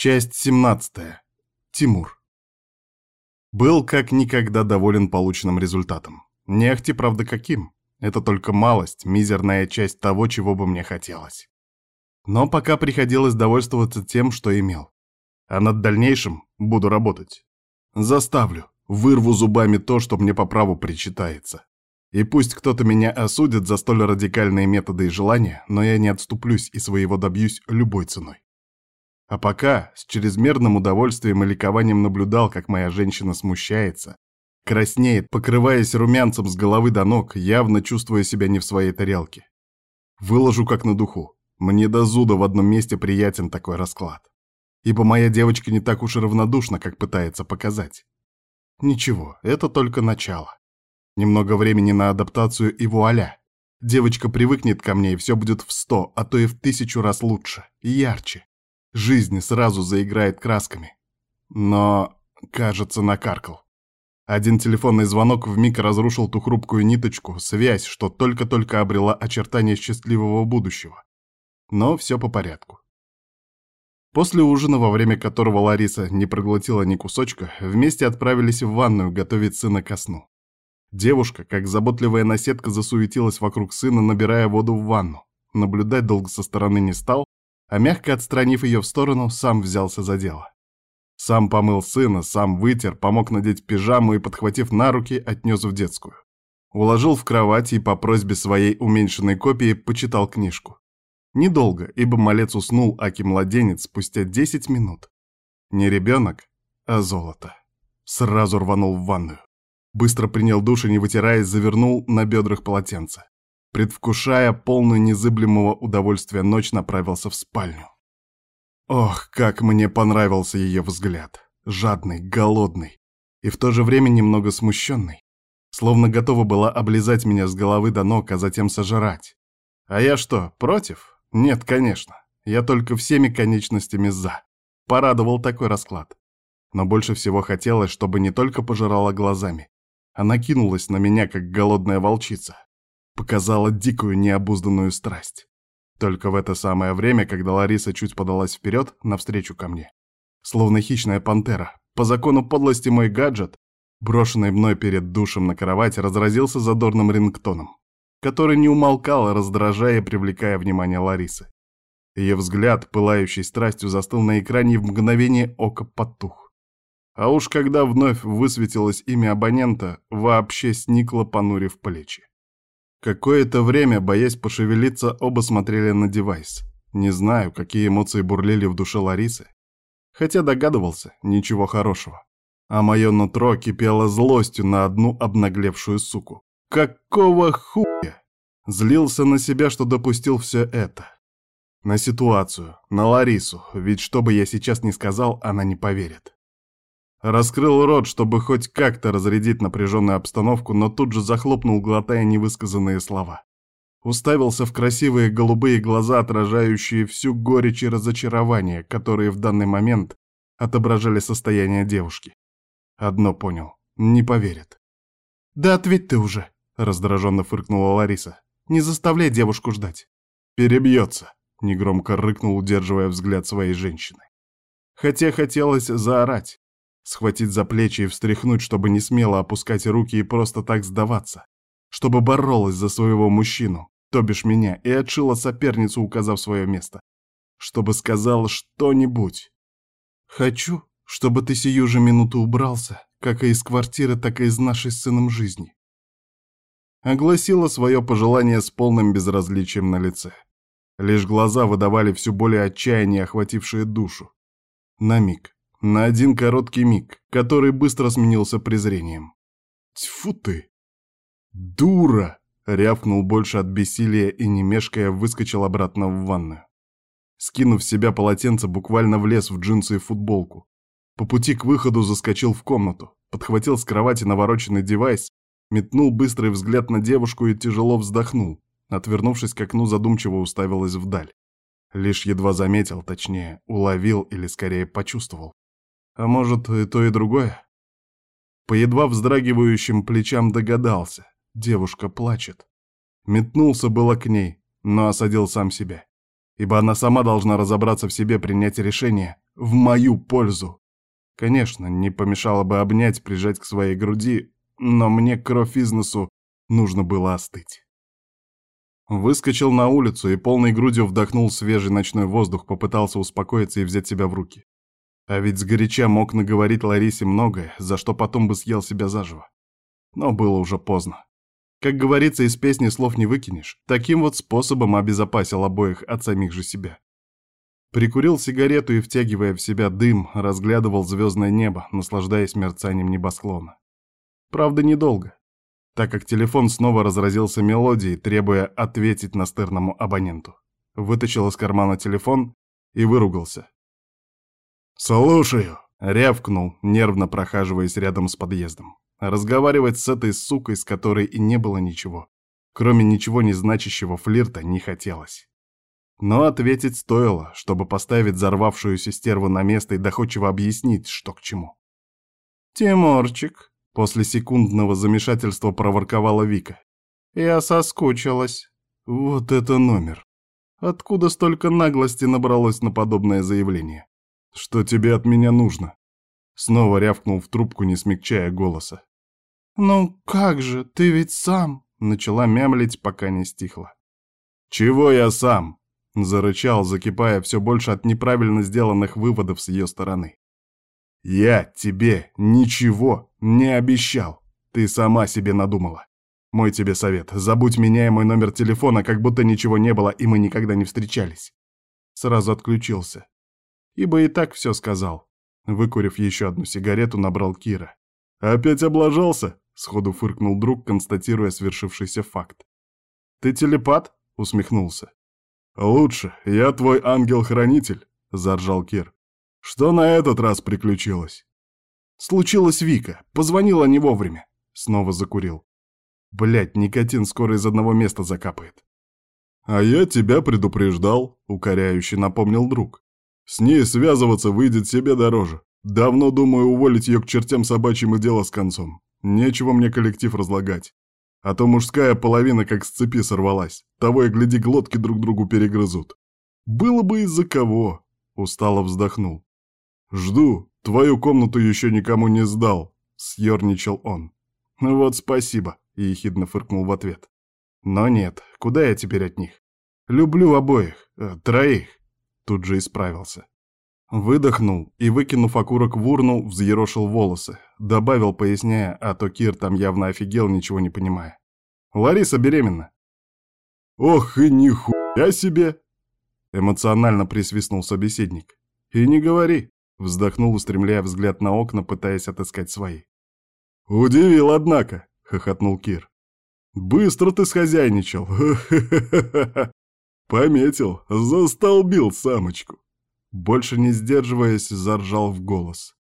Часть 17. Тимур. Был как никогда доволен полученным результатом. Не ахти, правда, каким. Это только малость, мизерная часть того, чего бы мне хотелось. Но пока приходилось довольствоваться тем, что имел. А над дальнейшим буду работать. Заставлю, вырву зубами то, что мне по праву причитается. И пусть кто-то меня осудит за столь радикальные методы и желания, но я не отступлюсь и своего добьюсь любой ценой. А пока с чрезмерным удовольствием и ликованием наблюдал, как моя женщина смущается, краснеет, покрываясь румянцем с головы до ног, явно чувствуя себя не в своей тарелке. Выложу как на духу. Мне до зуда в одном месте приятен такой расклад. Ибо моя девочка не так уж и равнодушна, как пытается показать. Ничего, это только начало. Немного времени на адаптацию и вуаля. Девочка привыкнет ко мне, и все будет в сто, а то и в тысячу раз лучше, и ярче жизнь сразу заиграет красками. Но, кажется, накаркал. Один телефонный звонок вмиг разрушил ту хрупкую ниточку, связь, что только-только обрела очертания счастливого будущего. Но все по порядку. После ужина, во время которого Лариса не проглотила ни кусочка, вместе отправились в ванную готовить сына ко сну. Девушка, как заботливая наседка, засуетилась вокруг сына, набирая воду в ванну. Наблюдать долго со стороны не стал, а мягко отстранив ее в сторону, сам взялся за дело. Сам помыл сына, сам вытер, помог надеть пижаму и, подхватив на руки, отнес в детскую. Уложил в кровать и по просьбе своей уменьшенной копии почитал книжку. Недолго, ибо малец уснул, аки-младенец, спустя 10 минут. Не ребенок, а золото. Сразу рванул в ванную. Быстро принял душ и, не вытираясь, завернул на бедрах полотенце предвкушая полную незыблемого удовольствия ночь, направился в спальню. Ох, как мне понравился ее взгляд. Жадный, голодный и в то же время немного смущенный. Словно готова была облизать меня с головы до ног, а затем сожрать. А я что, против? Нет, конечно. Я только всеми конечностями «за». Порадовал такой расклад. Но больше всего хотелось, чтобы не только пожирала глазами, а накинулась на меня, как голодная волчица показала дикую необузданную страсть. Только в это самое время, когда Лариса чуть подалась вперед, навстречу ко мне. Словно хищная пантера, по закону подлости мой гаджет, брошенный мной перед душем на кровать, разразился задорным рингтоном, который не умолкал, раздражая и привлекая внимание Ларисы. Ее взгляд, пылающий страстью, застыл на экране и в мгновение ока потух. А уж когда вновь высветилось имя абонента, вообще сникло, понурив плечи. Какое-то время, боясь пошевелиться, оба смотрели на девайс. Не знаю, какие эмоции бурлили в душе Ларисы. Хотя догадывался, ничего хорошего. А мое нутро кипело злостью на одну обнаглевшую суку. Какого хуя? Злился на себя, что допустил все это. На ситуацию, на Ларису, ведь что бы я сейчас ни сказал, она не поверит. Раскрыл рот, чтобы хоть как-то разрядить напряженную обстановку, но тут же захлопнул, глотая невысказанные слова. Уставился в красивые голубые глаза, отражающие всю горечь и разочарование, которые в данный момент отображали состояние девушки. Одно понял — не поверит. «Да ответь ты уже!» — раздраженно фыркнула Лариса. «Не заставляй девушку ждать!» «Перебьется!» — негромко рыкнул, удерживая взгляд своей женщины. Хотя хотелось заорать, Схватить за плечи и встряхнуть, чтобы не смело опускать руки и просто так сдаваться. Чтобы боролась за своего мужчину, то бишь меня, и отшила соперницу, указав свое место. Чтобы сказала что-нибудь. «Хочу, чтобы ты сию же минуту убрался, как и из квартиры, так и из нашей с сыном жизни». Огласила свое пожелание с полным безразличием на лице. Лишь глаза выдавали все более отчаяние, охватившее душу. На миг, на один короткий миг, который быстро сменился презрением. «Тьфу ты!» «Дура!» — рявкнул больше от бессилия и, не мешкая, выскочил обратно в ванную. Скинув с себя полотенце, буквально влез в джинсы и футболку. По пути к выходу заскочил в комнату, подхватил с кровати навороченный девайс, метнул быстрый взгляд на девушку и тяжело вздохнул, отвернувшись к окну, задумчиво уставилась вдаль. Лишь едва заметил, точнее, уловил или скорее почувствовал, а может, и то, и другое? По едва вздрагивающим плечам догадался. Девушка плачет. Метнулся было к ней, но осадил сам себя. Ибо она сама должна разобраться в себе, принять решение, В мою пользу. Конечно, не помешало бы обнять, прижать к своей груди, но мне кровь из носу нужно было остыть. Выскочил на улицу и полной грудью вдохнул свежий ночной воздух, попытался успокоиться и взять себя в руки. А ведь сгоряча мог наговорить Ларисе многое, за что потом бы съел себя заживо. Но было уже поздно. Как говорится, из песни слов не выкинешь. Таким вот способом обезопасил обоих от самих же себя. Прикурил сигарету и, втягивая в себя дым, разглядывал звездное небо, наслаждаясь мерцанием небосклона. Правда, недолго так как телефон снова разразился мелодией, требуя ответить настырному абоненту. Вытащил из кармана телефон и выругался. «Слушаю!» — рявкнул, нервно прохаживаясь рядом с подъездом. Разговаривать с этой сукой, с которой и не было ничего, кроме ничего не значащего флирта, не хотелось. Но ответить стоило, чтобы поставить взорвавшуюся стерву на место и доходчиво объяснить, что к чему. «Тимурчик», После секундного замешательства проворковала Вика. «Я соскучилась». Вот это номер. Откуда столько наглости набралось на подобное заявление? Что тебе от меня нужно? Снова рявкнул в трубку, не смягчая голоса. «Ну как же, ты ведь сам...» Начала мямлить, пока не стихла. «Чего я сам?» Зарычал, закипая все больше от неправильно сделанных выводов с ее стороны. «Я тебе ничего не обещал. Ты сама себе надумала. Мой тебе совет. Забудь меня и мой номер телефона, как будто ничего не было, и мы никогда не встречались». Сразу отключился. Ибо и так все сказал. Выкурив еще одну сигарету, набрал Кира. «Опять облажался?» — сходу фыркнул друг, констатируя свершившийся факт. «Ты телепат?» — усмехнулся. «Лучше. Я твой ангел-хранитель», — заржал Кир. Что на этот раз приключилось? Случилось Вика. Позвонила не вовремя. Снова закурил. Блять, никотин скоро из одного места закапает. А я тебя предупреждал, укоряюще напомнил друг. С ней связываться выйдет себе дороже. Давно думаю уволить ее к чертям собачьим и дело с концом. Нечего мне коллектив разлагать. А то мужская половина как с цепи сорвалась. Того и гляди, глотки друг другу перегрызут. Было бы из-за кого. Устало вздохнул. «Жду. Твою комнату еще никому не сдал», — съерничал он. «Ну «Вот спасибо», — ехидно фыркнул в ответ. «Но нет, куда я теперь от них? Люблю обоих, э, троих», — тут же исправился. Выдохнул и, выкинув окурок в урну, взъерошил волосы. Добавил, поясняя, а то Кир там явно офигел, ничего не понимая. «Лариса беременна». «Ох и нихуя себе!» Эмоционально присвистнул собеседник. «И не говори. Вздохнул, устремляя взгляд на окна, пытаясь отыскать свои. «Удивил, однако!» — хохотнул Кир. «Быстро ты схозяйничал! Пометил, застолбил самочку!» Больше не сдерживаясь, заржал в голос.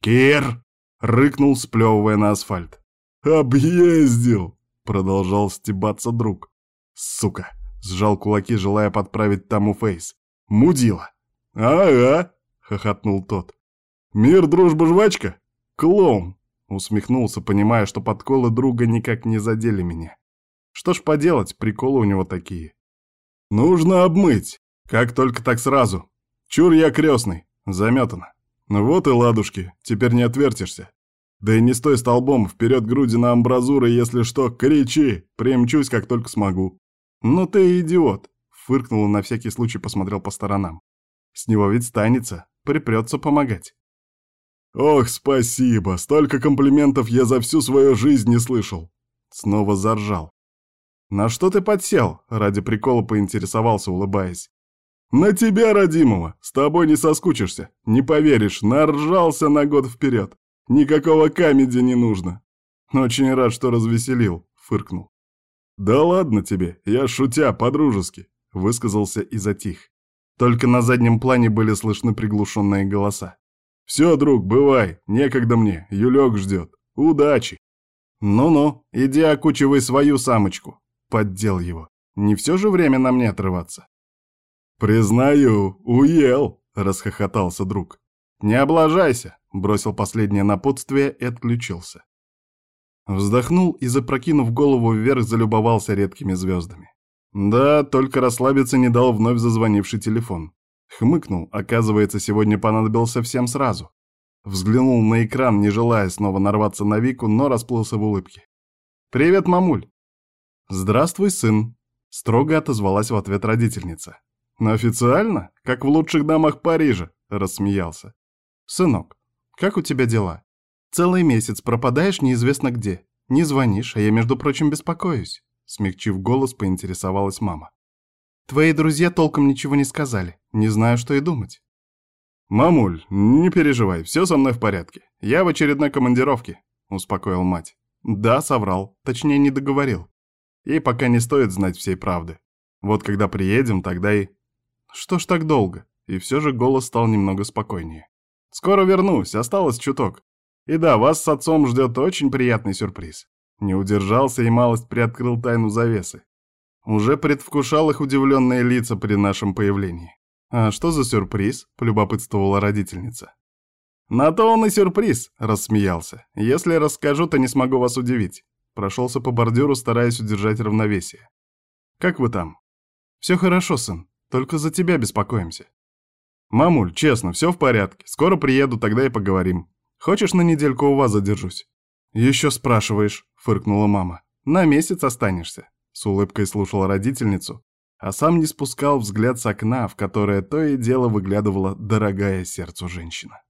«Кир!» — рыкнул, сплевывая на асфальт. «Объездил!» — продолжал стебаться друг. «Сука!» — сжал кулаки, желая подправить тому фейс. «Мудила!» «Ага!» — хохотнул тот. «Мир, дружба, жвачка? Клоун!» — усмехнулся, понимая, что подколы друга никак не задели меня. Что ж поделать, приколы у него такие. «Нужно обмыть. Как только так сразу. Чур я крестный. Заметано. Вот и ладушки, теперь не отвертишься. Да и не стой столбом, вперед груди на амбразуры, если что, кричи, примчусь, как только смогу». «Ну ты идиот!» — фыркнул и на всякий случай посмотрел по сторонам. «С него ведь станется, припрется помогать. «Ох, спасибо! Столько комплиментов я за всю свою жизнь не слышал!» Снова заржал. «На что ты подсел?» — ради прикола поинтересовался, улыбаясь. «На тебя, родимого! С тобой не соскучишься! Не поверишь, наржался на год вперед! Никакого камеди не нужно!» «Очень рад, что развеселил», — фыркнул. «Да ладно тебе, я шутя, по-дружески», — высказался и затих. Только на заднем плане были слышны приглушенные голоса. «Все, друг, бывай, некогда мне, Юлек ждет. Удачи!» «Ну-ну, иди окучивай свою самочку», — поддел его. «Не все же время на мне отрываться». «Признаю, уел», — расхохотался друг. «Не облажайся», — бросил последнее напутствие и отключился. Вздохнул и, запрокинув голову вверх, залюбовался редкими звездами. Да, только расслабиться не дал вновь зазвонивший телефон. Хмыкнул, оказывается, сегодня понадобился всем сразу. Взглянул на экран, не желая снова нарваться на Вику, но расплылся в улыбке. «Привет, мамуль!» «Здравствуй, сын!» — строго отозвалась в ответ родительница. «Но официально? Как в лучших домах Парижа!» — рассмеялся. «Сынок, как у тебя дела? Целый месяц пропадаешь неизвестно где. Не звонишь, а я, между прочим, беспокоюсь», — смягчив голос, поинтересовалась мама. «Твои друзья толком ничего не сказали. Не знаю, что и думать». «Мамуль, не переживай, все со мной в порядке. Я в очередной командировке», — успокоил мать. «Да, соврал. Точнее, не договорил. Ей пока не стоит знать всей правды. Вот когда приедем, тогда и... Что ж так долго? И все же голос стал немного спокойнее. Скоро вернусь, осталось чуток. И да, вас с отцом ждет очень приятный сюрприз. Не удержался и малость приоткрыл тайну завесы. Уже предвкушал их удивленные лица при нашем появлении. «А что за сюрприз?» — полюбопытствовала родительница. «На то он и сюрприз», — рассмеялся. «Если расскажу, то не смогу вас удивить. Прошелся по бордюру, стараясь удержать равновесие. «Как вы там?» «Все хорошо, сын. Только за тебя беспокоимся». «Мамуль, честно, все в порядке. Скоро приеду, тогда и поговорим. Хочешь, на недельку у вас задержусь?» «Еще спрашиваешь», — фыркнула мама. «На месяц останешься», — с улыбкой слушала родительницу, а сам не спускал взгляд с окна, в которое то и дело выглядывала дорогая сердцу женщина.